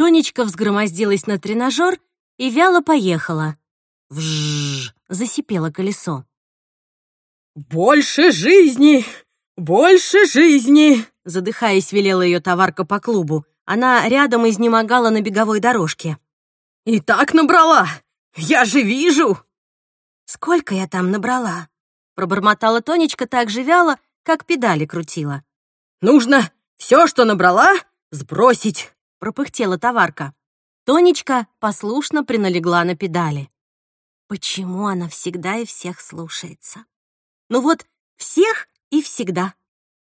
Тонечка взгромоздилась на тренажер и вяло поехала. Вжжж, засипело колесо. «Больше жизни! Больше жизни!» Задыхаясь, велела ее товарка по клубу. Она рядом изнемогала на беговой дорожке. «И так набрала! Я же вижу!» «Сколько я там набрала?» Пробормотала Тонечка так же вяло, как педали крутила. «Нужно все, что набрала, сбросить!» Пропыхтела товарка. Тонечка послушно приналегла на педали. Почему она всегда и всех слушается? Ну вот, всех и всегда.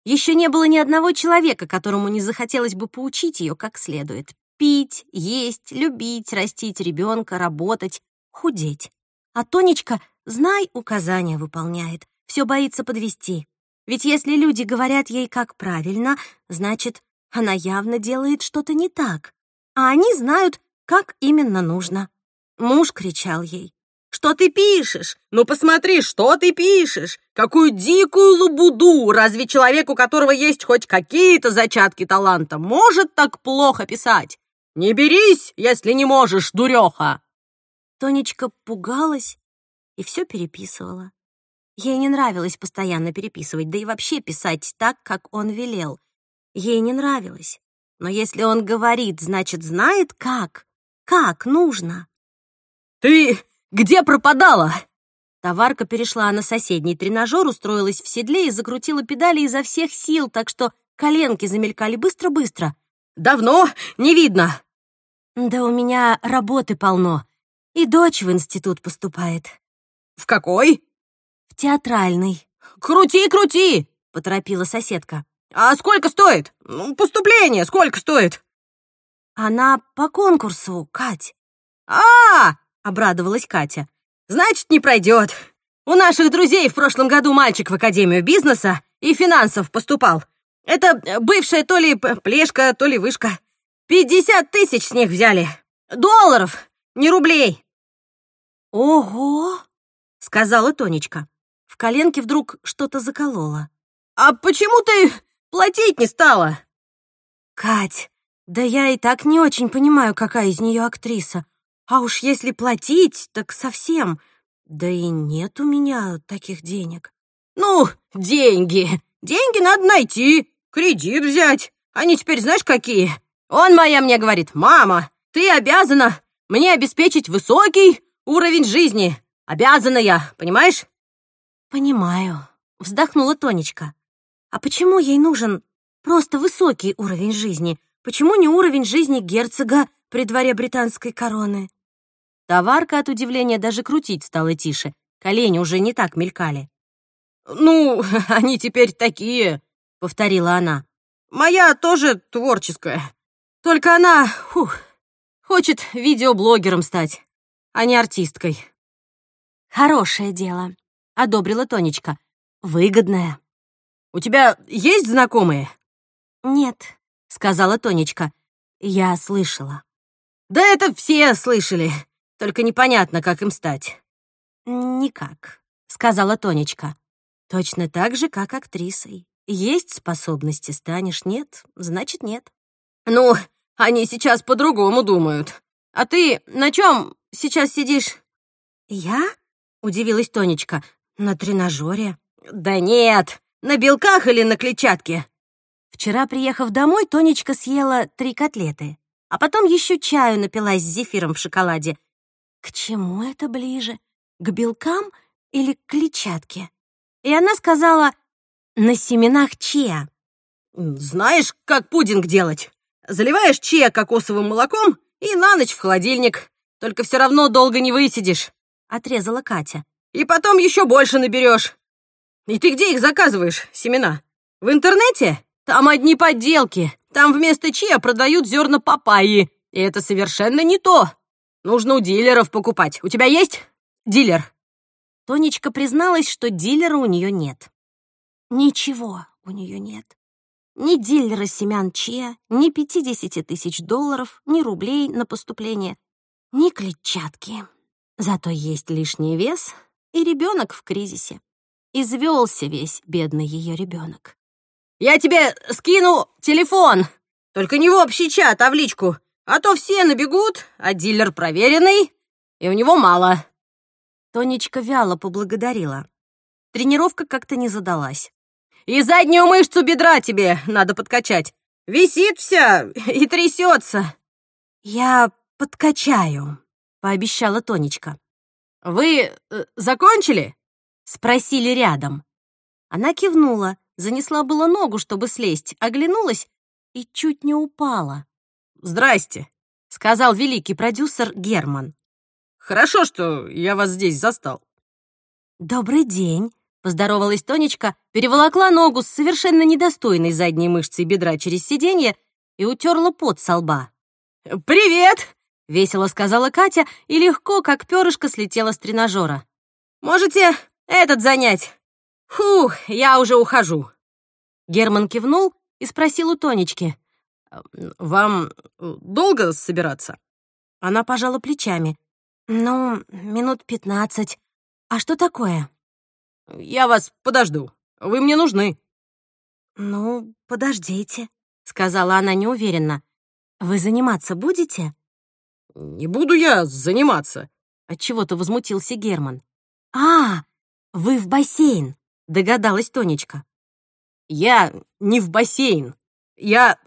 Еще не было ни одного человека, которому не захотелось бы поучить ее как следует. Пить, есть, любить, растить ребенка, работать, худеть. А Тонечка, знай, указания выполняет, все боится подвести. Ведь если люди говорят ей, как правильно, значит, она явно делает что-то не так. А они знают, как именно нужно. Муж кричал ей. «Что ты пишешь? Ну посмотри, что ты пишешь! Какую дикую лабуду! Разве человек, у которого есть хоть какие-то зачатки таланта, может так плохо писать? Не берись, если не можешь, дуреха!» Тонечка пугалась и все переписывала. Ей не нравилось постоянно переписывать, да и вообще писать так, как он велел. Ей не нравилось. Но если он говорит, значит, знает как. Как нужно. «Ты где пропадала?» Товарка перешла на соседний тренажер, устроилась в седле и закрутила педали изо всех сил, так что коленки замелькали быстро-быстро. «Давно не видно». «Да у меня работы полно. И дочь в институт поступает». «В какой?» «В театральный». «Крути, крути!» — поторопила соседка. «А сколько стоит? Ну, поступление сколько стоит?» «Она по конкурсу, Кать». «А, обрадовалась Катя. «Значит, не пройдет. У наших друзей в прошлом году мальчик в Академию бизнеса и финансов поступал. Это бывшая то ли плешка, то ли вышка. Пятьдесят тысяч с них взяли. Долларов, не рублей». «Ого!» — сказала Тонечка. В коленке вдруг что-то закололо. «А почему ты платить не стала?» «Кать, да я и так не очень понимаю, какая из нее актриса. А уж если платить, так совсем. Да и нет у меня таких денег». «Ну, деньги. Деньги надо найти, кредит взять. Они теперь знаешь какие? Он моя мне говорит, мама, ты обязана мне обеспечить высокий уровень жизни. Обязана я, понимаешь?» «Понимаю», — вздохнула Тонечка. «А почему ей нужен просто высокий уровень жизни? Почему не уровень жизни герцога при дворе британской короны?» Товарка от удивления даже крутить стала тише. Колени уже не так мелькали. «Ну, они теперь такие», — повторила она. «Моя тоже творческая. Только она, фух, хочет видеоблогером стать, а не артисткой». «Хорошее дело», — одобрила Тонечка. «Выгодное». «У тебя есть знакомые?» «Нет», — сказала Тонечка. «Я слышала». «Да это все слышали. Только непонятно, как им стать». «Никак», — сказала Тонечка. «Точно так же, как актрисой. Есть способности, станешь, нет, значит, нет». «Ну, они сейчас по-другому думают. А ты на чем сейчас сидишь?» «Я?» — удивилась Тонечка. «На тренажере». «Да нет, на белках или на клетчатке?» Вчера, приехав домой, Тонечка съела три котлеты, а потом еще чаю напилась с зефиром в шоколаде к чему это ближе? К белкам или к клетчатке? И она сказала, на семенах чиа. Знаешь, как пудинг делать? Заливаешь чиа кокосовым молоком и на ночь в холодильник. Только все равно долго не высидишь. Отрезала Катя. И потом еще больше наберешь. И ты где их заказываешь, семена? В интернете? Там одни подделки. Там вместо чиа продают зерна папайи. И это совершенно не то. Нужно у дилеров покупать. У тебя есть дилер?» Тонечка призналась, что дилера у нее нет. Ничего у нее нет. Ни дилера семян Че, ни 50 тысяч долларов, ни рублей на поступление, ни клетчатки. Зато есть лишний вес и ребенок в кризисе. Извелся весь бедный ее ребенок. «Я тебе скину телефон, только не в общий чат, а в личку. А то все набегут, а дилер проверенный, и у него мало». Тонечка вяло поблагодарила. Тренировка как-то не задалась. «И заднюю мышцу бедра тебе надо подкачать. Висит вся и трясется». «Я подкачаю», — пообещала Тонечка. «Вы э, закончили?» — спросили рядом. Она кивнула, занесла было ногу, чтобы слезть, оглянулась и чуть не упала. «Здрасте», — сказал великий продюсер Герман. «Хорошо, что я вас здесь застал». «Добрый день», — поздоровалась Тонечка, переволокла ногу с совершенно недостойной задней мышцей бедра через сиденье и утерла пот со лба. «Привет!» — весело сказала Катя и легко, как перышко, слетела с тренажера. «Можете этот занять? Фух, я уже ухожу». Герман кивнул и спросил у Тонечки. «Вам долго собираться?» Она пожала плечами. «Ну, минут пятнадцать. А что такое?» «Я вас подожду. Вы мне нужны». «Ну, подождите», — сказала она неуверенно. «Вы заниматься будете?» «Не буду я заниматься», — отчего-то возмутился Герман. «А, вы в бассейн», — догадалась Тонечка. «Я не в бассейн. Я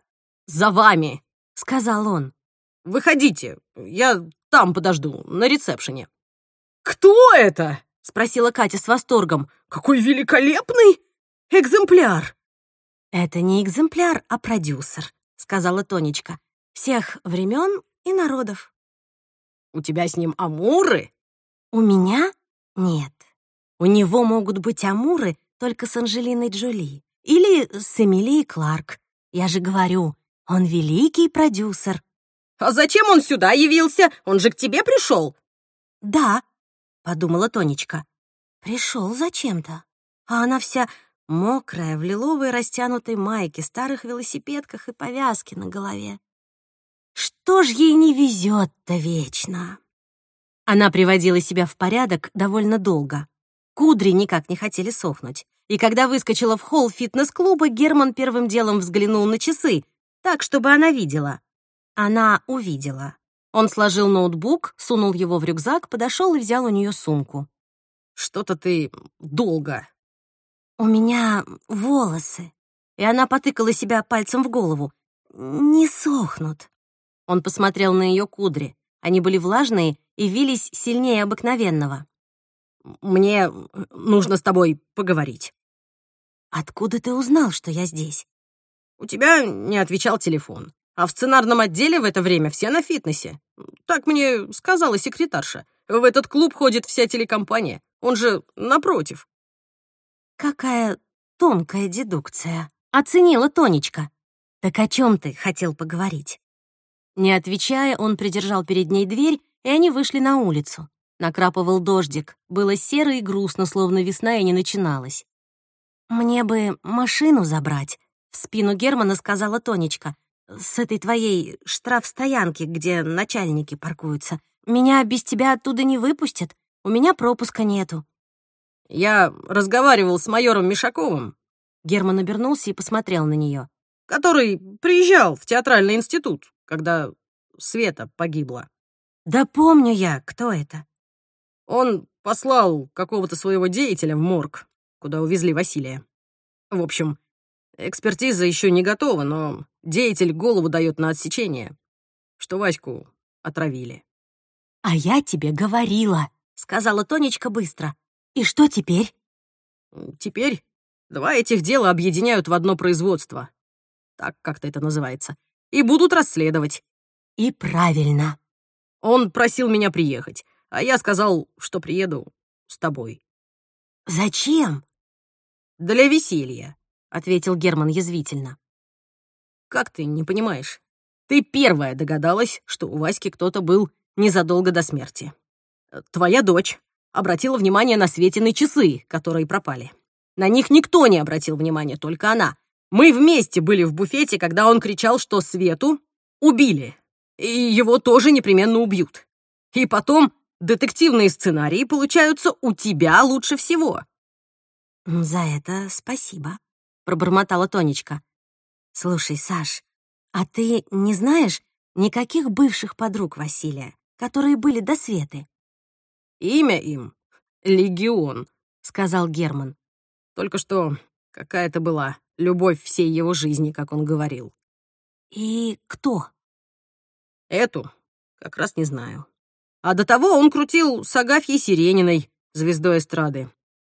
за вами», — сказал он. «Выходите, я там подожду, на ресепшене». «Кто это?» — спросила Катя с восторгом. «Какой великолепный экземпляр!» «Это не экземпляр, а продюсер», — сказала Тонечка всех времен и народов. У тебя с ним амуры? У меня? Нет. У него могут быть амуры только с Анджелиной Джоли или с Эмилией Кларк. Я же говорю, он великий продюсер. А зачем он сюда явился? Он же к тебе пришел. Да, подумала Тонечка. Пришел зачем-то. А она вся мокрая, в лиловой растянутой майке, старых велосипедках и повязке на голове. Что ж ей не везет-то вечно? Она приводила себя в порядок довольно долго. Кудри никак не хотели сохнуть. И когда выскочила в холл фитнес-клуба, Герман первым делом взглянул на часы, так, чтобы она видела. Она увидела. Он сложил ноутбук, сунул его в рюкзак, подошел и взял у нее сумку. «Что-то ты долго». «У меня волосы». И она потыкала себя пальцем в голову. «Не сохнут». Он посмотрел на ее кудри. Они были влажные и вились сильнее обыкновенного. «Мне нужно с тобой поговорить». «Откуда ты узнал, что я здесь?» «У тебя не отвечал телефон. А в сценарном отделе в это время все на фитнесе. Так мне сказала секретарша. В этот клуб ходит вся телекомпания. Он же напротив». «Какая тонкая дедукция», — оценила Тонечка. «Так о чем ты хотел поговорить?» Не отвечая, он придержал перед ней дверь, и они вышли на улицу. Накрапывал дождик. Было серо и грустно, словно весна и не начиналась. «Мне бы машину забрать», — в спину Германа сказала Тонечка. «С этой твоей штрафстоянки, где начальники паркуются. Меня без тебя оттуда не выпустят. У меня пропуска нету». «Я разговаривал с майором Мишаковым». Герман обернулся и посмотрел на нее. «Который приезжал в театральный институт когда Света погибла. Да помню я, кто это. Он послал какого-то своего деятеля в морг, куда увезли Василия. В общем, экспертиза еще не готова, но деятель голову дает на отсечение, что Ваську отравили. «А я тебе говорила», — сказала Тонечка быстро. «И что теперь?» «Теперь два этих дела объединяют в одно производство. Так как-то это называется и будут расследовать». «И правильно». Он просил меня приехать, а я сказал, что приеду с тобой. «Зачем?» «Для веселья», — ответил Герман язвительно. «Как ты не понимаешь? Ты первая догадалась, что у Васьки кто-то был незадолго до смерти. Твоя дочь обратила внимание на Светины часы, которые пропали. На них никто не обратил внимания, только она. Мы вместе были в буфете, когда он кричал, что Свету убили, и его тоже непременно убьют. И потом детективные сценарии получаются у тебя лучше всего». «За это спасибо», — пробормотала Тонечка. «Слушай, Саш, а ты не знаешь, Никаких бывших подруг Василия, которые были до Светы. «Имя им — Легион», — сказал Герман. «Только что какая-то была любовь всей его жизни, как он говорил». «И кто?» «Эту как раз не знаю. А до того он крутил с Агафьей Сирениной, звездой эстрады.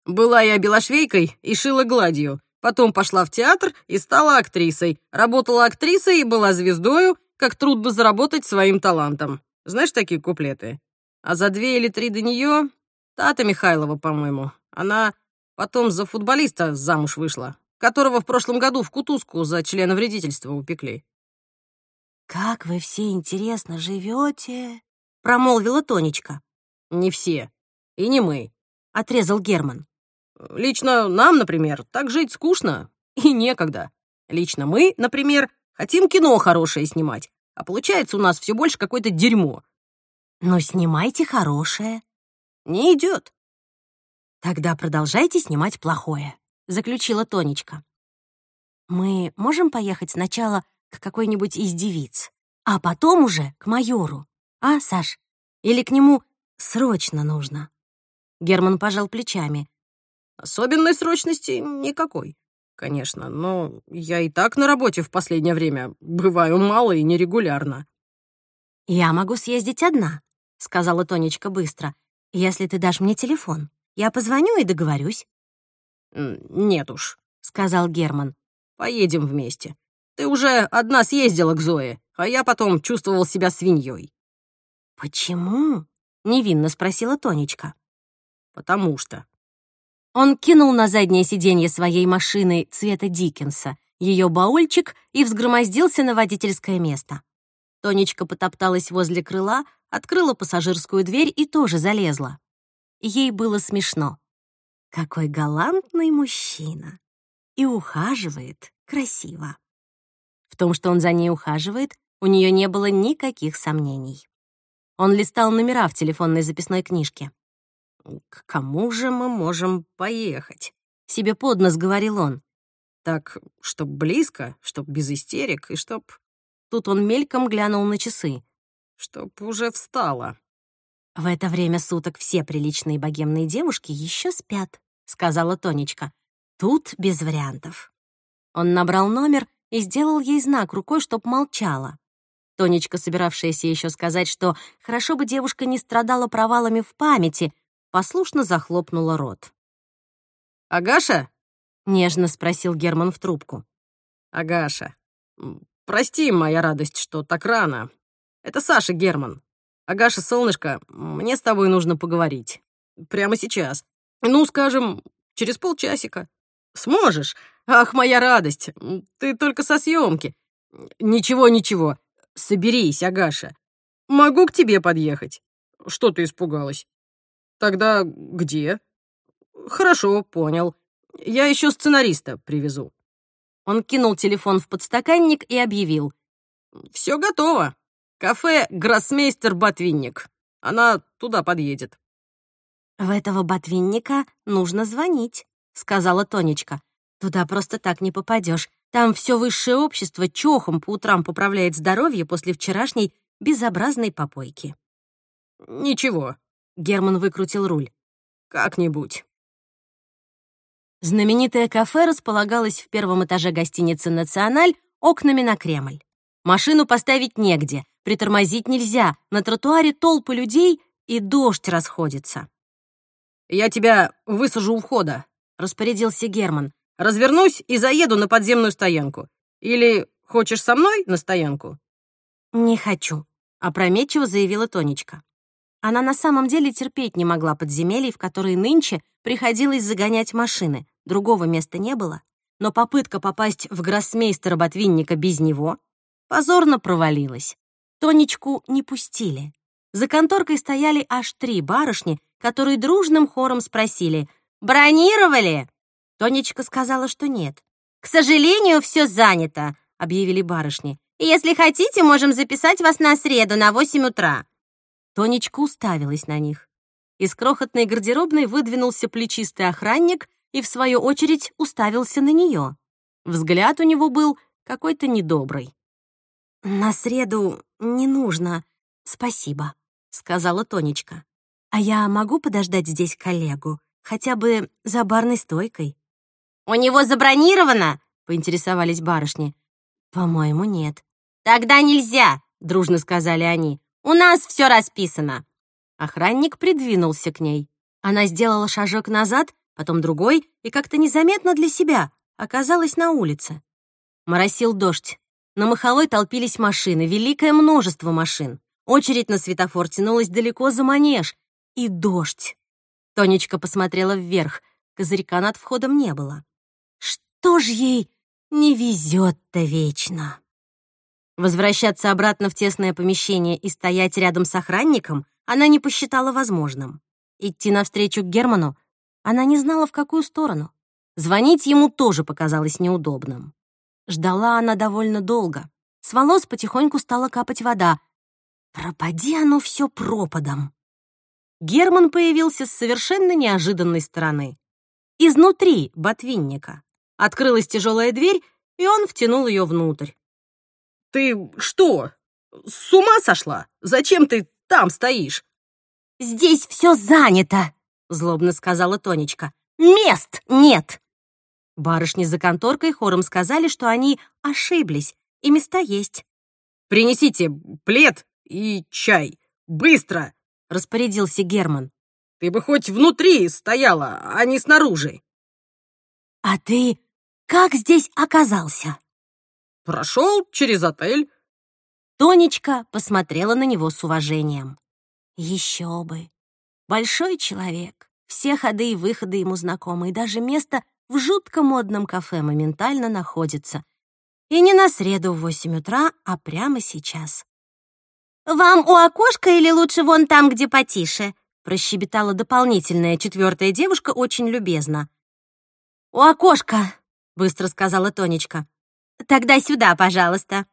Была я белошвейкой и шила гладью. Потом пошла в театр и стала актрисой. Работала актрисой и была звездою, как трудно заработать своим талантом. Знаешь такие куплеты? А за две или три до нее Тата Михайлова, по-моему. Она потом за футболиста замуж вышла, которого в прошлом году в кутузку за члена вредительства упекли. «Как вы все интересно живете, промолвила Тонечка. «Не все. И не мы», — отрезал Герман. Лично нам, например, так жить скучно и некогда. Лично мы, например, хотим кино хорошее снимать, а получается у нас все больше какое-то дерьмо. Но снимайте хорошее. Не идет. Тогда продолжайте снимать плохое, заключила Тонечка. Мы можем поехать сначала к какой-нибудь из девиц, а потом уже к майору. А, Саш? Или к нему срочно нужно? Герман пожал плечами. Особенной срочности никакой, конечно, но я и так на работе в последнее время бываю мало и нерегулярно. «Я могу съездить одна», — сказала Тонечка быстро, «если ты дашь мне телефон. Я позвоню и договорюсь». «Нет уж», — сказал Герман. «Поедем вместе. Ты уже одна съездила к Зое, а я потом чувствовал себя свиньей». «Почему?» — невинно спросила Тонечка. «Потому что», он кинул на заднее сиденье своей машины цвета Диккенса ее баульчик и взгромоздился на водительское место. Тонечка потопталась возле крыла, открыла пассажирскую дверь и тоже залезла. Ей было смешно. Какой галантный мужчина. И ухаживает красиво. В том, что он за ней ухаживает, у нее не было никаких сомнений. Он листал номера в телефонной записной книжке. «К кому же мы можем поехать?» — себе под нос говорил он. «Так, чтоб близко, чтоб без истерик и чтоб...» Тут он мельком глянул на часы. «Чтоб уже встала». «В это время суток все приличные богемные девушки еще спят», — сказала Тонечка. «Тут без вариантов». Он набрал номер и сделал ей знак рукой, чтоб молчала. Тонечка, собиравшаяся еще сказать, что хорошо бы девушка не страдала провалами в памяти, послушно захлопнула рот. «Агаша?» — нежно спросил Герман в трубку. «Агаша, прости, моя радость, что так рано. Это Саша Герман. Агаша, солнышко, мне с тобой нужно поговорить. Прямо сейчас. Ну, скажем, через полчасика. Сможешь? Ах, моя радость, ты только со съемки. Ничего, ничего. Соберись, Агаша. Могу к тебе подъехать. Что ты испугалась? Тогда где? Хорошо, понял. Я еще сценариста привезу. Он кинул телефон в подстаканник и объявил. Все готово. Кафе «Гроссмейстер Ботвинник». Она туда подъедет. «В этого ботвинника нужно звонить», — сказала Тонечка. «Туда просто так не попадешь. Там все высшее общество чохом по утрам поправляет здоровье после вчерашней безобразной попойки». «Ничего, Герман выкрутил руль. «Как-нибудь». Знаменитое кафе располагалось в первом этаже гостиницы «Националь» окнами на Кремль. Машину поставить негде, притормозить нельзя, на тротуаре толпы людей и дождь расходится. «Я тебя высажу у входа», — распорядился Герман. «Развернусь и заеду на подземную стоянку. Или хочешь со мной на стоянку?» «Не хочу», — опрометчиво заявила Тонечка. Она на самом деле терпеть не могла подземелий, в которые нынче приходилось загонять машины. Другого места не было. Но попытка попасть в гроссмейстера Ботвинника без него позорно провалилась. Тонечку не пустили. За конторкой стояли аж три барышни, которые дружным хором спросили «Бронировали?» Тонечка сказала, что нет. «К сожалению, все занято», — объявили барышни. «Если хотите, можем записать вас на среду на 8 утра». Тонечка уставилась на них. Из крохотной гардеробной выдвинулся плечистый охранник и, в свою очередь, уставился на нее. Взгляд у него был какой-то недобрый. «На среду не нужно, спасибо», — сказала Тонечка. «А я могу подождать здесь коллегу, хотя бы за барной стойкой?» «У него забронировано?» — поинтересовались барышни. «По-моему, нет». «Тогда нельзя», — дружно сказали они. «У нас все расписано». Охранник придвинулся к ней. Она сделала шажок назад, потом другой, и как-то незаметно для себя оказалась на улице. Моросил дождь. На Маховой толпились машины, великое множество машин. Очередь на светофор тянулась далеко за манеж. И дождь. Тонечка посмотрела вверх. Козырька над входом не было. Что ж ей не везет-то вечно? Возвращаться обратно в тесное помещение и стоять рядом с охранником она не посчитала возможным. Идти навстречу к Герману она не знала, в какую сторону. Звонить ему тоже показалось неудобным. Ждала она довольно долго. С волос потихоньку стала капать вода. Пропади оно все пропадом. Герман появился с совершенно неожиданной стороны. Изнутри ботвинника. Открылась тяжелая дверь, и он втянул ее внутрь. «Ты что, с ума сошла? Зачем ты там стоишь?» «Здесь все занято», — злобно сказала Тонечка. «Мест нет!» Барышни за конторкой хором сказали, что они ошиблись, и места есть. «Принесите плед и чай. Быстро!» — распорядился Герман. «Ты бы хоть внутри стояла, а не снаружи». «А ты как здесь оказался?» «Прошел через отель». Тонечка посмотрела на него с уважением. Еще бы. Большой человек. Все ходы и выходы ему знакомы, и даже место в жутко модном кафе моментально находится. И не на среду в восемь утра, а прямо сейчас. «Вам у окошка или лучше вон там, где потише?» прощебетала дополнительная четвертая девушка очень любезно. «У окошка», — быстро сказала Тонечка. «Тогда сюда, пожалуйста».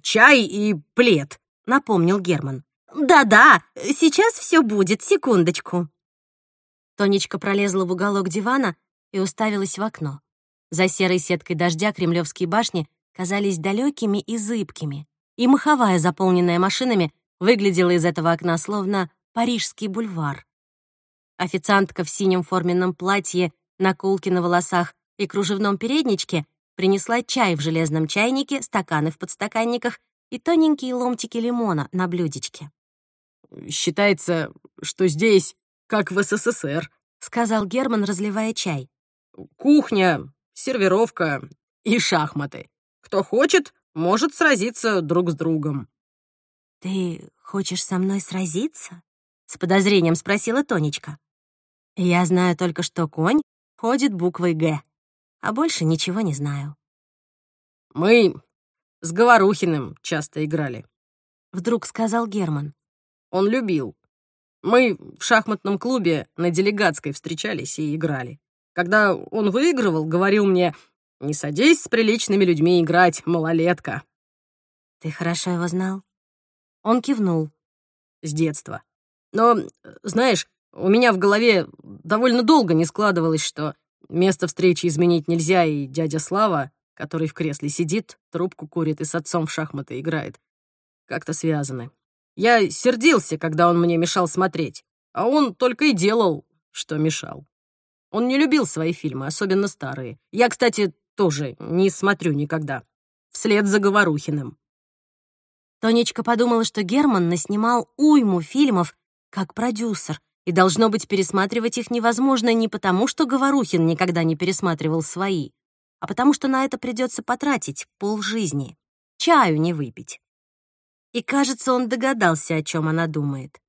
«Чай и плед», — напомнил Герман. «Да-да, сейчас все будет, секундочку». Тонечка пролезла в уголок дивана и уставилась в окно. За серой сеткой дождя кремлевские башни казались далекими и зыбкими, и маховая, заполненная машинами, выглядела из этого окна словно Парижский бульвар. Официантка в синем форменном платье, наколке на волосах и кружевном передничке принесла чай в железном чайнике, стаканы в подстаканниках и тоненькие ломтики лимона на блюдечке. «Считается, что здесь как в СССР», — сказал Герман, разливая чай. «Кухня, сервировка и шахматы. Кто хочет, может сразиться друг с другом». «Ты хочешь со мной сразиться?» — с подозрением спросила Тонечка. «Я знаю только, что конь ходит буквой «Г», а больше ничего не знаю». «Мы с Говорухиным часто играли», — вдруг сказал Герман. «Он любил. Мы в шахматном клубе на делегатской встречались и играли. Когда он выигрывал, говорил мне, «Не садись с приличными людьми играть, малолетка». «Ты хорошо его знал?» Он кивнул. «С детства. Но, знаешь, у меня в голове довольно долго не складывалось, что место встречи изменить нельзя, и дядя Слава, который в кресле сидит, трубку курит и с отцом в шахматы играет, как-то связаны. Я сердился, когда он мне мешал смотреть, а он только и делал, что мешал. Он не любил свои фильмы, особенно старые. Я, кстати, тоже не смотрю никогда. Вслед за Говорухиным. Тонечка подумала, что Герман наснимал уйму фильмов как продюсер, и, должно быть, пересматривать их невозможно не потому, что Говорухин никогда не пересматривал свои, а потому что на это придется потратить полжизни, чаю не выпить. И, кажется, он догадался, о чем она думает.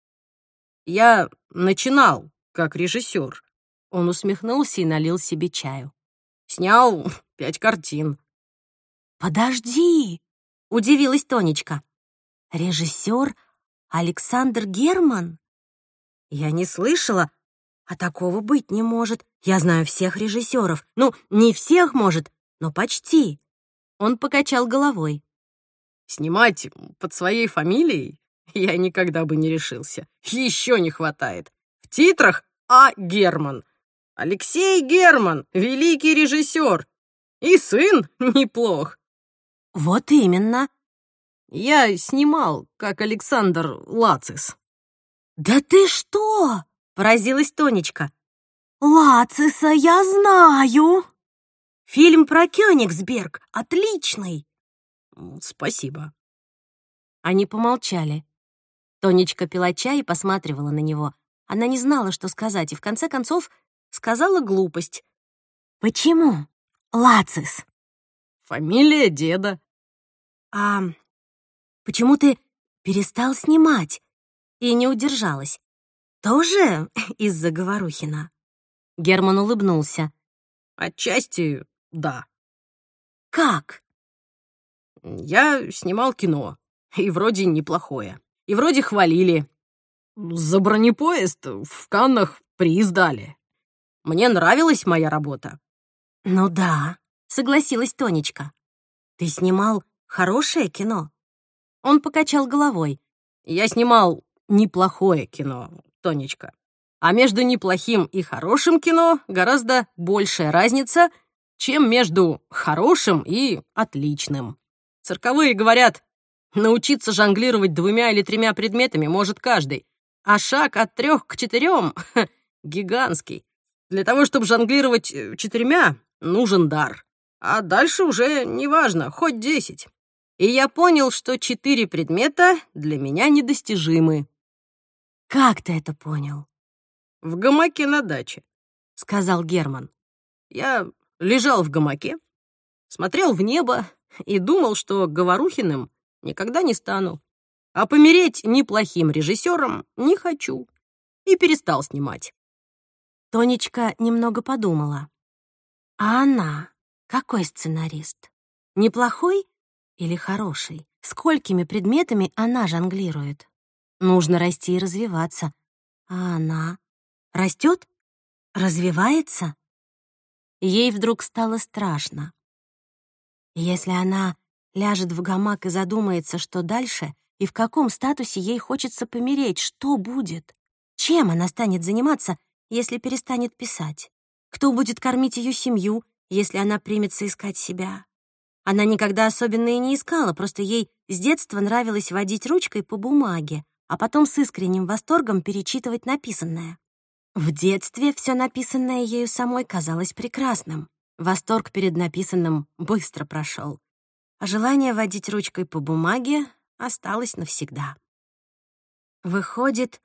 «Я начинал как режиссер», он усмехнулся и налил себе чаю. «Снял пять картин». «Подожди!» — удивилась Тонечка. «Режиссер Александр Герман?» «Я не слышала, а такого быть не может. Я знаю всех режиссеров. Ну, не всех, может, но почти». Он покачал головой. «Снимать под своей фамилией я никогда бы не решился. Еще не хватает. В титрах А. Герман, Алексей Герман, великий режиссер. И сын неплох. Вот именно. Я снимал, как Александр Лацис. «Да ты что?» — поразилась Тонечка. «Лациса я знаю!» «Фильм про Кёнигсберг. Отличный!» «Спасибо». Они помолчали. Тонечка пила чай и посматривала на него. Она не знала, что сказать, и в конце концов сказала глупость. «Почему? Лацис?» «Фамилия деда». «А почему ты перестал снимать?» И не удержалась. «Тоже из-за Говорухина?» Герман улыбнулся. «Отчасти, да». «Как?» «Я снимал кино, и вроде неплохое. И вроде хвалили. За бронепоезд в Каннах приз дали. Мне нравилась моя работа». «Ну да», — согласилась Тонечка. «Ты снимал хорошее кино?» Он покачал головой. «Я снимал неплохое кино, Тонечка. А между неплохим и хорошим кино гораздо большая разница, чем между хорошим и отличным. Цирковые говорят, научиться жонглировать двумя или тремя предметами может каждый, а шаг от трех к четырем — гигантский. Для того, чтобы жонглировать э, четырьмя, нужен дар. А дальше уже неважно, хоть десять. И я понял, что четыре предмета для меня недостижимы. «Как ты это понял?» «В гамаке на даче», — сказал Герман. «Я лежал в гамаке, смотрел в небо и думал, что Говорухиным никогда не стану, а помереть неплохим режиссером не хочу, и перестал снимать». Тонечка немного подумала. «А она какой сценарист? Неплохой или хороший? Сколькими предметами она жонглирует?» Нужно расти и развиваться. А она растет? Развивается? Ей вдруг стало страшно. Если она ляжет в гамак и задумается, что дальше, и в каком статусе ей хочется помереть, что будет? Чем она станет заниматься, если перестанет писать? Кто будет кормить ее семью, если она примется искать себя? Она никогда особенно и не искала, просто ей с детства нравилось водить ручкой по бумаге, а потом с искренним восторгом перечитывать написанное. В детстве все написанное ею самой казалось прекрасным. Восторг перед написанным быстро прошел, а желание водить ручкой по бумаге осталось навсегда. Выходит,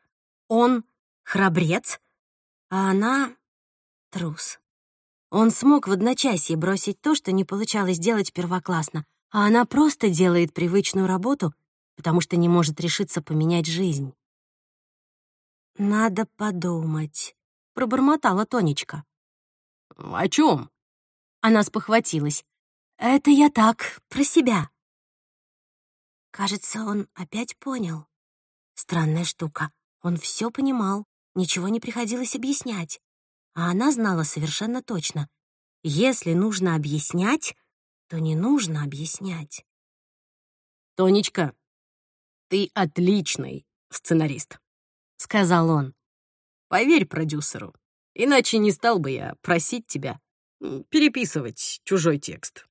он храбрец, а она трус. Он смог в одночасье бросить то, что не получалось делать первоклассно, а она просто делает привычную работу — потому что не может решиться поменять жизнь. «Надо подумать», — пробормотала Тонечка. «О чем? Она спохватилась. «Это я так, про себя». Кажется, он опять понял. Странная штука. Он все понимал, ничего не приходилось объяснять. А она знала совершенно точно. Если нужно объяснять, то не нужно объяснять. «Тонечка, «Ты отличный сценарист», — сказал он. «Поверь продюсеру, иначе не стал бы я просить тебя переписывать чужой текст».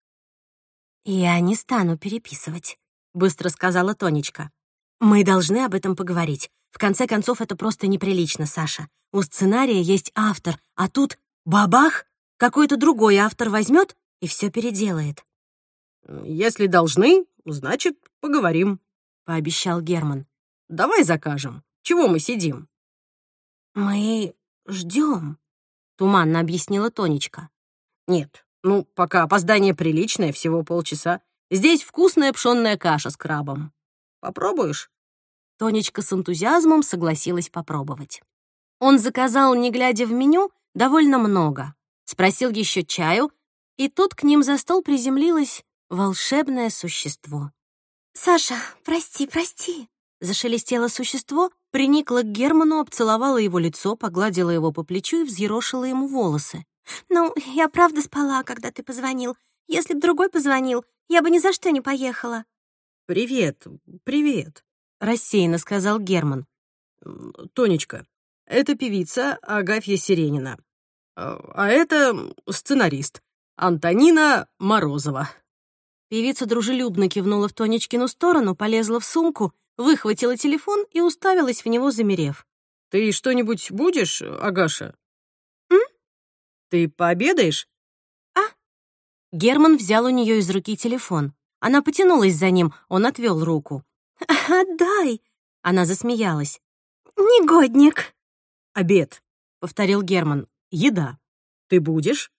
«Я не стану переписывать», — быстро сказала Тонечка. «Мы должны об этом поговорить. В конце концов, это просто неприлично, Саша. У сценария есть автор, а тут бабах, какой-то другой автор возьмет и все переделает». «Если должны, значит, поговорим», — пообещал Герман. «Давай закажем. Чего мы сидим?» «Мы ждем», — туманно объяснила Тонечка. «Нет, ну, пока опоздание приличное, всего полчаса. Здесь вкусная пшённая каша с крабом. Попробуешь?» Тонечка с энтузиазмом согласилась попробовать. Он заказал, не глядя в меню, довольно много. Спросил еще чаю, и тут к ним за стол приземлилось волшебное существо. «Саша, прости, прости!» Зашелестело существо, приникло к Герману, обцеловало его лицо, погладило его по плечу и взъерошило ему волосы. «Ну, я правда спала, когда ты позвонил. Если б другой позвонил, я бы ни за что не поехала». «Привет, привет», — рассеянно сказал Герман. «Тонечка, это певица Агафья Сиренина. А, а это сценарист Антонина Морозова». Певица дружелюбно кивнула в Тонечкину сторону, полезла в сумку, выхватила телефон и уставилась в него, замерев. «Ты что-нибудь будешь, Агаша?» «М?» «Ты пообедаешь?» «А?» Герман взял у нее из руки телефон. Она потянулась за ним, он отвел руку. «Отдай!» Она засмеялась. «Негодник!» «Обед», — повторил Герман. «Еда. Ты будешь?»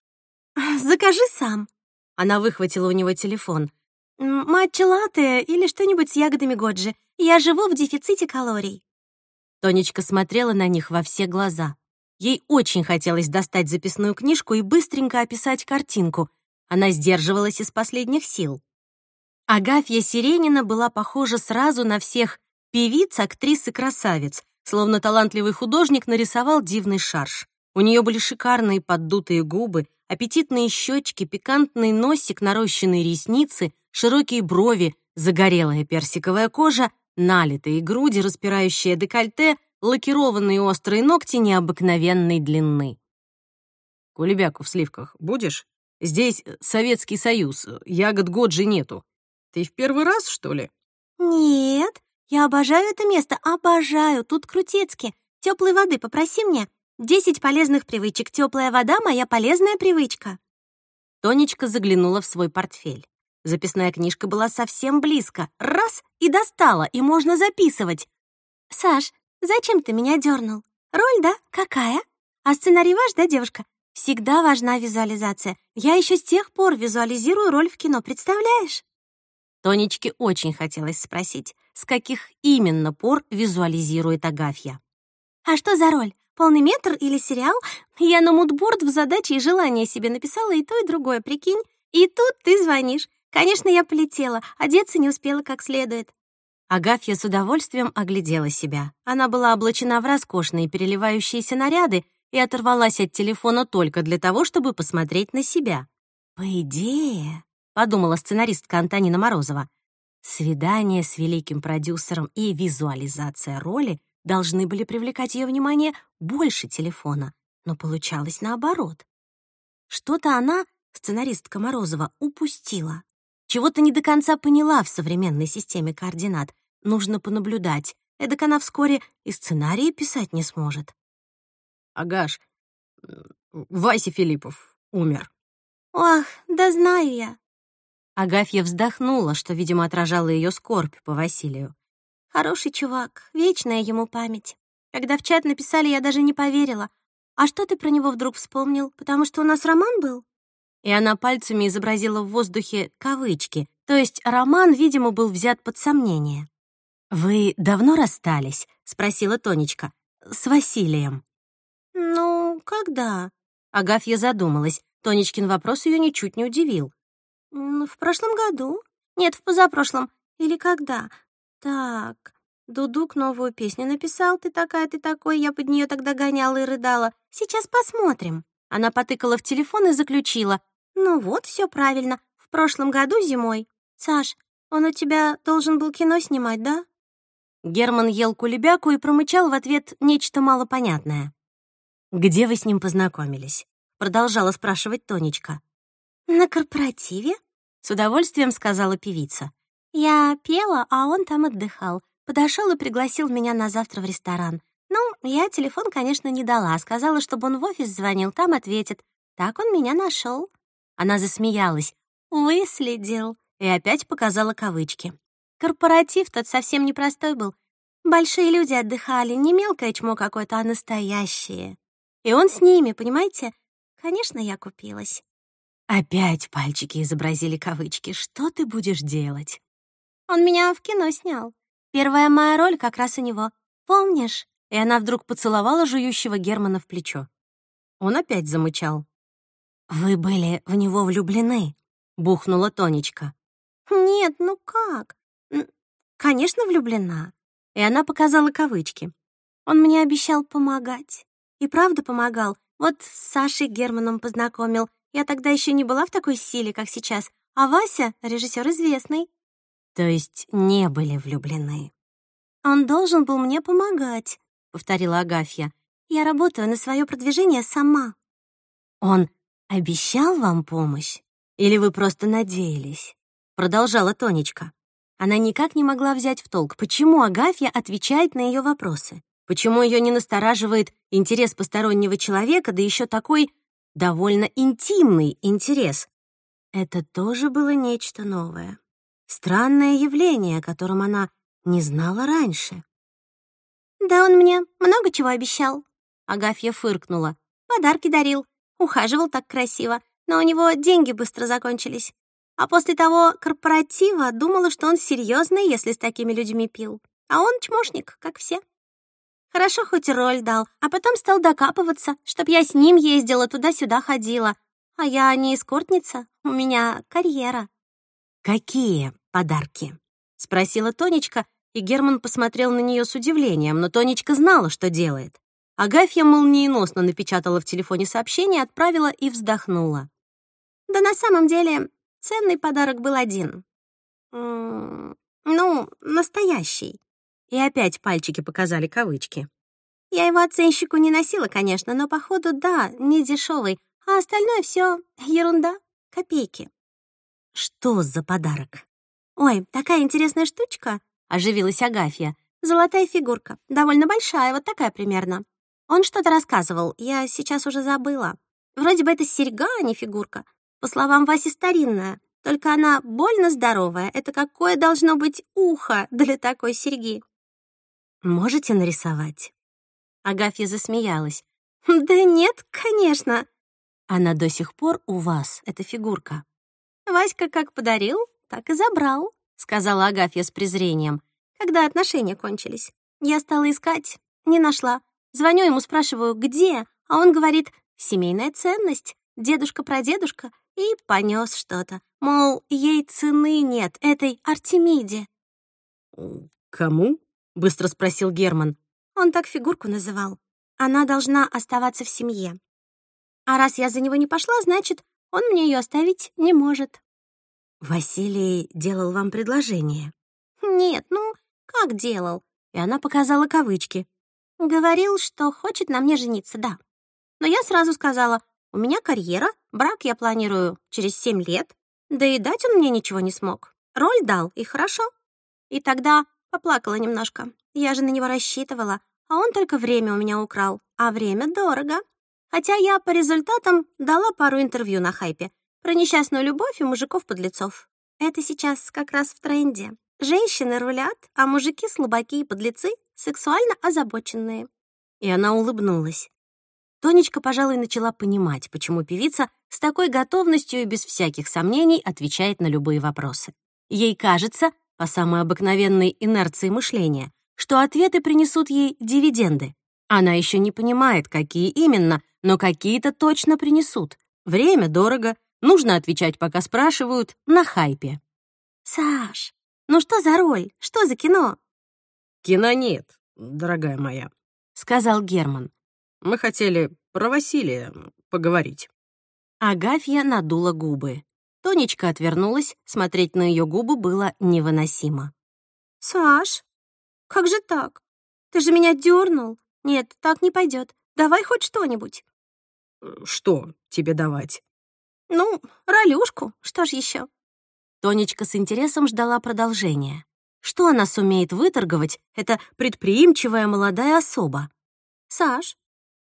«Закажи сам». Она выхватила у него телефон. «Матча латте или что-нибудь с ягодами годжи. Я живу в дефиците калорий». Тонечка смотрела на них во все глаза. Ей очень хотелось достать записную книжку и быстренько описать картинку. Она сдерживалась из последних сил. Агафья Сиренина была похожа сразу на всех певиц, актрис и красавиц, словно талантливый художник нарисовал дивный шарж. У нее были шикарные поддутые губы, аппетитные щечки, пикантный носик, нарощенные ресницы, широкие брови, загорелая персиковая кожа, налитые груди, распирающие декольте, лакированные острые ногти необыкновенной длины. «Кулебяку в сливках будешь? Здесь Советский Союз, ягод Годжи нету. Ты в первый раз, что ли?» «Нет, я обожаю это место, обожаю. Тут крутецки. Теплой воды попроси мне. Десять полезных привычек. Теплая вода — моя полезная привычка». Тонечка заглянула в свой портфель. Записная книжка была совсем близко. Раз — и достала, и можно записывать. «Саш, зачем ты меня дернул? Роль, да? Какая? А сценарий ваш, да, девушка? Всегда важна визуализация. Я еще с тех пор визуализирую роль в кино, представляешь?» Тонечке очень хотелось спросить, с каких именно пор визуализирует Агафья. «А что за роль? Полный метр или сериал? Я на мудборд в задаче и желание себе написала и то, и другое, прикинь. И тут ты звонишь. Конечно, я полетела, одеться не успела как следует». Агафья с удовольствием оглядела себя. Она была облачена в роскошные переливающиеся наряды и оторвалась от телефона только для того, чтобы посмотреть на себя. По идее, подумала сценаристка Антонина Морозова. Свидание с великим продюсером и визуализация роли должны были привлекать ее внимание больше телефона, но получалось наоборот. Что-то она, сценаристка Морозова, упустила. Чего-то не до конца поняла в современной системе координат. Нужно понаблюдать. Эдак она вскоре и сценарии писать не сможет. Агаш, Вася Филиппов умер. Ох, да знаю я. Агафья вздохнула, что, видимо, отражала ее скорбь по Василию. «Хороший чувак, вечная ему память. Когда в чат написали, я даже не поверила. А что ты про него вдруг вспомнил? Потому что у нас роман был?» И она пальцами изобразила в воздухе кавычки, то есть роман, видимо, был взят под сомнение. «Вы давно расстались?» — спросила Тонечка. «С Василием». «Ну, когда?» Агафья задумалась. Тонечкин вопрос ее ничуть не удивил. «В прошлом году? Нет, в позапрошлом. Или когда? Так, Дудук новую песню написал, ты такая, ты такой, я под нее тогда гоняла и рыдала. Сейчас посмотрим». Она потыкала в телефон и заключила. «Ну вот, все правильно. В прошлом году зимой. Саш, он у тебя должен был кино снимать, да?» Герман ел кулебяку и промычал в ответ нечто малопонятное. «Где вы с ним познакомились?» — продолжала спрашивать Тонечка. «На корпоративе?» — с удовольствием сказала певица. «Я пела, а он там отдыхал. Подошел и пригласил меня на завтра в ресторан. Ну, я телефон, конечно, не дала. Сказала, чтобы он в офис звонил, там ответит. Так он меня нашел. Она засмеялась. «Выследил». И опять показала кавычки. Корпоратив тот совсем непростой был. Большие люди отдыхали, не мелкое чмо какое-то, а настоящее. И он с ними, понимаете? Конечно, я купилась. Опять пальчики изобразили кавычки. Что ты будешь делать? Он меня в кино снял. Первая моя роль как раз у него. Помнишь? И она вдруг поцеловала жующего Германа в плечо. Он опять замычал. «Вы были в него влюблены», — бухнула Тонечка. «Нет, ну как? Конечно, влюблена». И она показала кавычки. Он мне обещал помогать. И правда помогал. Вот с Сашей Германом познакомил. Я тогда еще не была в такой силе, как сейчас. А Вася — режиссер известный. То есть не были влюблены. Он должен был мне помогать, повторила Агафья. Я работаю на свое продвижение сама. Он обещал вам помощь? Или вы просто надеялись? продолжала Тонечка. Она никак не могла взять в толк, почему Агафья отвечает на ее вопросы. Почему ее не настораживает интерес постороннего человека, да еще такой довольно интимный интерес? Это тоже было нечто новое. Странное явление, о котором она не знала раньше. «Да он мне много чего обещал», — Агафья фыркнула. «Подарки дарил, ухаживал так красиво, но у него деньги быстро закончились. А после того корпоратива думала, что он серьезный, если с такими людьми пил. А он чмошник, как все. Хорошо хоть роль дал, а потом стал докапываться, чтоб я с ним ездила, туда-сюда ходила. А я не эскортница, у меня карьера. «Какие подарки?» — спросила Тонечка, и Герман посмотрел на нее с удивлением, но Тонечка знала, что делает. Агафья молниеносно напечатала в телефоне сообщение, отправила и вздохнула. Да на самом деле ценный подарок был один. Ну, настоящий. И опять пальчики показали кавычки. Я его оценщику не носила, конечно, но, походу, да, не дешевый, а остальное все ерунда, копейки. Что за подарок? Ой, такая интересная штучка, оживилась Агафья. Золотая фигурка, довольно большая, вот такая примерно. Он что-то рассказывал, я сейчас уже забыла. Вроде бы это серьга, а не фигурка. По словам Васи, старинная. Только она больно здоровая. Это какое должно быть ухо для такой серьги? Можете нарисовать? Агафья засмеялась. Да нет, конечно. Она до сих пор у вас, эта фигурка. Васька как подарил, так и забрал, сказала Агафья с презрением, когда отношения кончились. Я стала искать, не нашла. Звоню ему, спрашиваю, где, а он говорит, семейная ценность, дедушка-прадедушка, и понес что-то. Мол, ей цены нет, этой Артемиде. «Кому?» — быстро спросил Герман. Он так фигурку называл. Она должна оставаться в семье. А раз я за него не пошла, значит, он мне ее оставить не может. Василий делал вам предложение? Нет, ну, как делал? И она показала кавычки. Говорил, что хочет на мне жениться, да. Но я сразу сказала, у меня карьера, брак я планирую через семь лет. Да и дать он мне ничего не смог. Роль дал, и хорошо. И тогда поплакала немножко. Я же на него рассчитывала, а он только время у меня украл. А время дорого. Хотя я по результатам дала пару интервью на хайпе про несчастную любовь и мужиков-подлецов. Это сейчас как раз в тренде. Женщины рулят, а мужики слабаки и подлецы сексуально озабоченные. И она улыбнулась. Тонечка, пожалуй, начала понимать, почему певица с такой готовностью и без всяких сомнений отвечает на любые вопросы. Ей кажется, по самой обыкновенной инерции мышления, что ответы принесут ей дивиденды. Она еще не понимает, какие именно, но какие-то точно принесут. Время дорого, нужно отвечать, пока спрашивают, на хайпе. «Саш, ну что за роль? Что за кино?» «Кино нет, дорогая моя», — сказал Герман. Мы хотели про Василия поговорить». Агафья надула губы. Тонечка отвернулась, смотреть на ее губы было невыносимо. «Саш, как же так? Ты же меня дернул. Нет, так не пойдет. Давай хоть что-нибудь». «Что тебе давать?» «Ну, ролюшку, что ж еще? Тонечка с интересом ждала продолжения. Что она сумеет выторговать, эта предприимчивая молодая особа? «Саш,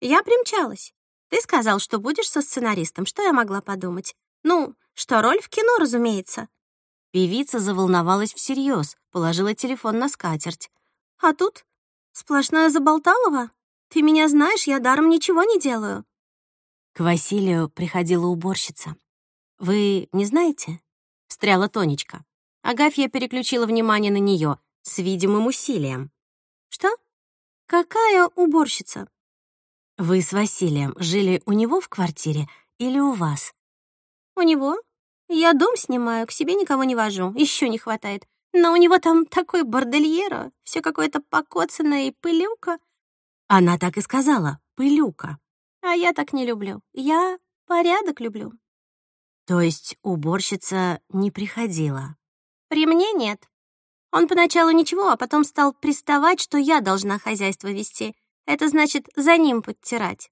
я примчалась. Ты сказал, что будешь со сценаристом. Что я могла подумать? Ну, что роль в кино, разумеется. Певица заволновалась всерьез, положила телефон на скатерть. А тут сплошное заболталово. Ты меня знаешь, я даром ничего не делаю. К Василию приходила уборщица. «Вы не знаете?» — встряла Тонечка. Агафья переключила внимание на нее с видимым усилием. «Что? Какая уборщица?» Вы с Василием жили у него в квартире или у вас? У него. Я дом снимаю, к себе никого не вожу, еще не хватает. Но у него там такой бордельеро, все какое-то покоцанное и пылюка. Она так и сказала, пылюка. А я так не люблю. Я порядок люблю. То есть уборщица не приходила? При мне нет. Он поначалу ничего, а потом стал приставать, что я должна хозяйство вести — это значит за ним подтирать.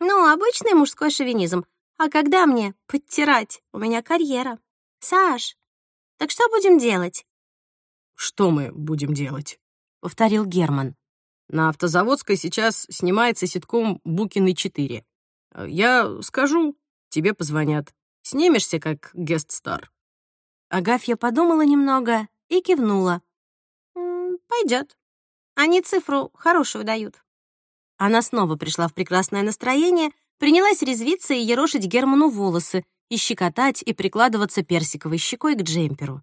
Ну, обычный мужской шовинизм. А когда мне подтирать? У меня карьера. Саш, Так что будем делать?» «Что мы будем делать?» — повторил Герман. «На Автозаводской сейчас снимается ситком «Букины 4». Я скажу, тебе позвонят. Снимешься как гест-стар?» Агафья подумала немного и кивнула. «Пойдет. Они цифру хорошую дают». Она снова пришла в прекрасное настроение, принялась резвиться и ерошить Герману волосы, и щекотать, и прикладываться персиковой щекой к джемперу.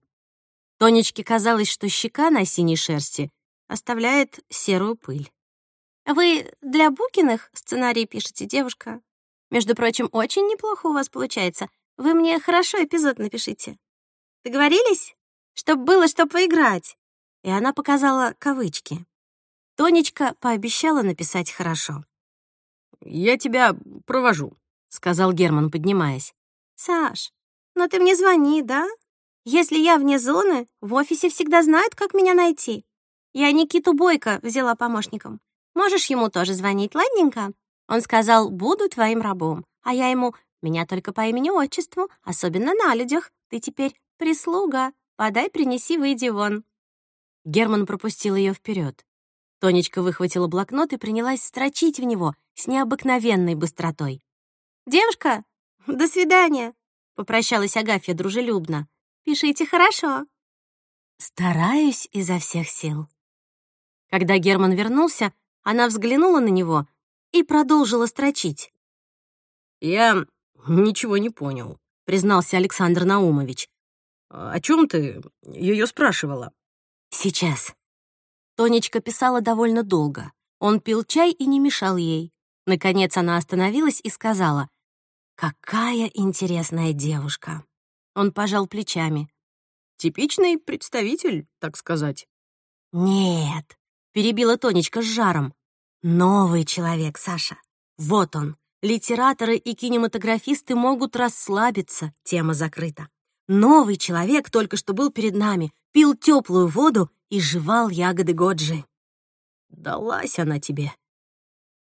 Тонечке казалось, что щека на синей шерсти оставляет серую пыль. «Вы для Букиных сценарий пишете, девушка? Между прочим, очень неплохо у вас получается. Вы мне хорошо эпизод напишите. Договорились? Чтоб было что поиграть». И она показала кавычки. Тонечка пообещала написать хорошо. «Я тебя провожу», — сказал Герман, поднимаясь. «Саш, но ты мне звони, да? Если я вне зоны, в офисе всегда знают, как меня найти. Я Никиту Бойко взяла помощником. Можешь ему тоже звонить, ладненько?» Он сказал, «Буду твоим рабом». А я ему, «Меня только по имени-отчеству, особенно на людях. Ты теперь прислуга. Подай, принеси, выйди вон». Герман пропустил ее вперед. Тонечка выхватила блокнот и принялась строчить в него с необыкновенной быстротой. «Девушка, до свидания», — попрощалась Агафья дружелюбно. «Пишите хорошо». «Стараюсь изо всех сил». Когда Герман вернулся, она взглянула на него и продолжила строчить. «Я ничего не понял», — признался Александр Наумович. «О чем ты ее спрашивала?» «Сейчас». Тонечка писала довольно долго. Он пил чай и не мешал ей. Наконец она остановилась и сказала, «Какая интересная девушка!» Он пожал плечами. «Типичный представитель, так сказать». «Нет», — перебила Тонечка с жаром. «Новый человек, Саша. Вот он. Литераторы и кинематографисты могут расслабиться, тема закрыта. Новый человек только что был перед нами, пил теплую воду и жевал ягоды Годжи. «Далась она тебе»,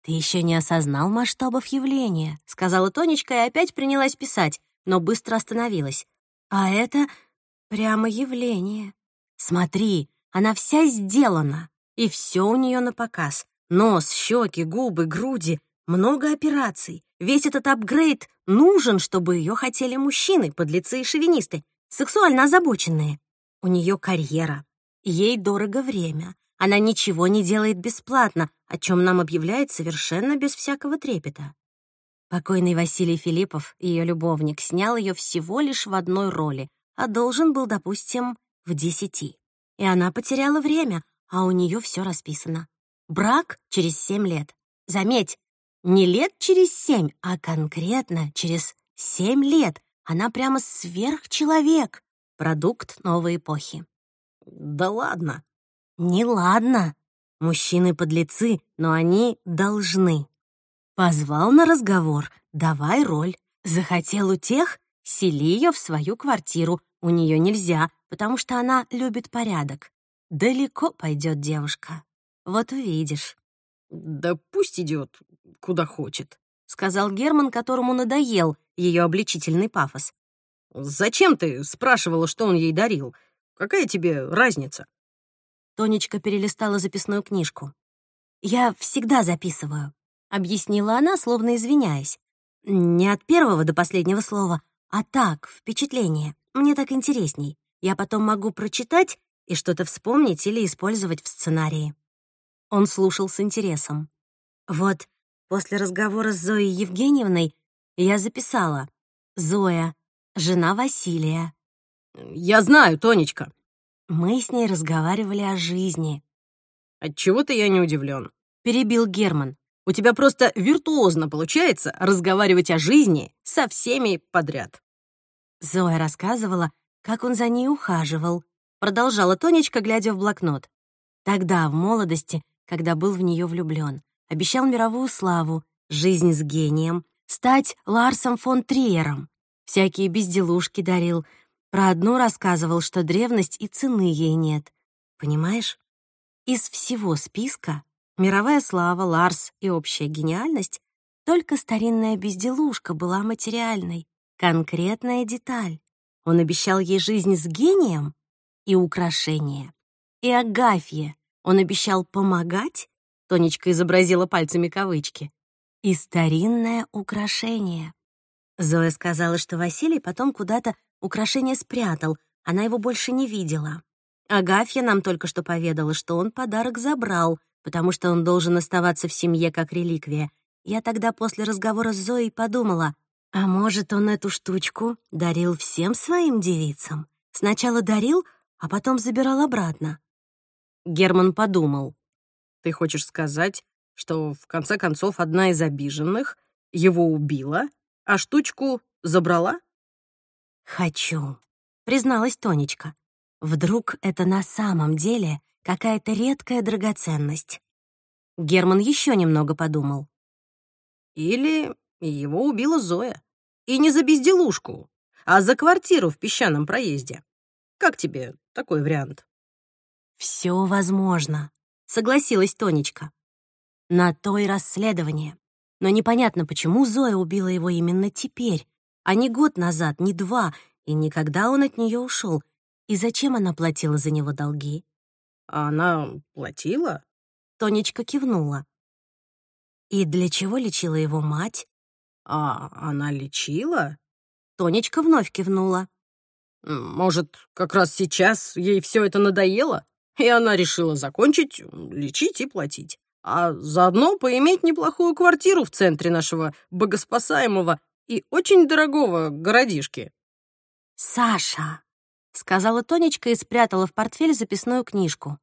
«Ты еще не осознал масштабов явления», — сказала Тонечка и опять принялась писать, но быстро остановилась. «А это прямо явление. Смотри, она вся сделана, и все у нее на показ. Нос, щеки, губы, груди, много операций. Весь этот апгрейд нужен, чтобы ее хотели мужчины, подлецы и шовинисты, сексуально озабоченные. У нее карьера, ей дорого время, она ничего не делает бесплатно, о чем нам объявляет совершенно без всякого трепета. Покойный Василий Филиппов, ее любовник, снял ее всего лишь в одной роли, а должен был, допустим, в десяти. И она потеряла время, а у нее все расписано. Брак через семь лет. Заметь, не лет через семь, а конкретно через семь лет. Она прямо сверхчеловек, продукт новой эпохи. «Да ладно», Неладно. Мужчины подлецы, но они должны. Позвал на разговор, давай роль. Захотел у тех, сели ее в свою квартиру. У нее нельзя, потому что она любит порядок. Далеко пойдет девушка. Вот увидишь. Да пусть идет, куда хочет, сказал Герман, которому надоел ее обличительный пафос. Зачем ты спрашивала, что он ей дарил? Какая тебе разница? Тонечка перелистала записную книжку. «Я всегда записываю», — объяснила она, словно извиняясь. «Не от первого до последнего слова, а так, впечатление. Мне так интересней. Я потом могу прочитать и что-то вспомнить или использовать в сценарии». Он слушал с интересом. «Вот, после разговора с Зоей Евгеньевной я записала. Зоя, жена Василия». «Я знаю, Тонечка», мы с ней разговаривали о жизни. Отчего-то я не удивлен. Перебил Герман. У тебя просто виртуозно получается разговаривать о жизни со всеми подряд. Зоя рассказывала, как он за ней ухаживал. Продолжала Тонечка, глядя в блокнот. Тогда, в молодости, когда был в нее влюблен, обещал мировую славу, жизнь с гением, стать Ларсом фон Триером. Всякие безделушки дарил, про одну рассказывал, что древность и цены ей нет. Понимаешь? Из всего списка мировая слава, Ларс и общая гениальность только старинная безделушка была материальной, конкретная деталь. Он обещал ей жизнь с гением и украшение. И Агафье он обещал помогать, Тонечка изобразила пальцами кавычки, и старинное украшение. Зоя сказала, что Василий потом куда-то украшение спрятал, она его больше не видела. Агафья нам только что поведала, что он подарок забрал, потому что он должен оставаться в семье как реликвия. Я тогда после разговора с Зоей подумала, а может, он эту штучку дарил всем своим девицам? Сначала дарил, а потом забирал обратно. Герман подумал. «Ты хочешь сказать, что в конце концов одна из обиженных его убила, а штучку забрала?» «Хочу», — призналась Тонечка. «Вдруг это на самом деле какая-то редкая драгоценность?» Герман еще немного подумал. «Или его убила Зоя. И не за безделушку, а за квартиру в песчаном проезде. Как тебе такой вариант?» «Все возможно», — согласилась Тонечка. «На то и расследование. Но непонятно, почему Зоя убила его именно теперь, а не год назад, не два, и никогда он от нее ушел. И зачем она платила за него долги?» «А она платила?» Тонечка кивнула. «И для чего лечила его мать?» «А она лечила?» Тонечка вновь кивнула. «Может, как раз сейчас ей все это надоело, и она решила закончить, лечить и платить, а заодно поиметь неплохую квартиру в центре нашего богоспасаемого и очень дорогого городишки?» «Саша», — сказала Тонечка и спрятала в портфель записную книжку.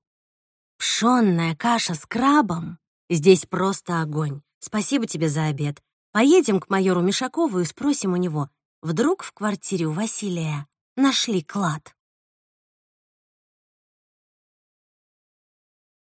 «Пшённая каша с крабом. Здесь просто огонь. Спасибо тебе за обед. Поедем к майору Мишакову и спросим у него, вдруг в квартире у Василия нашли клад».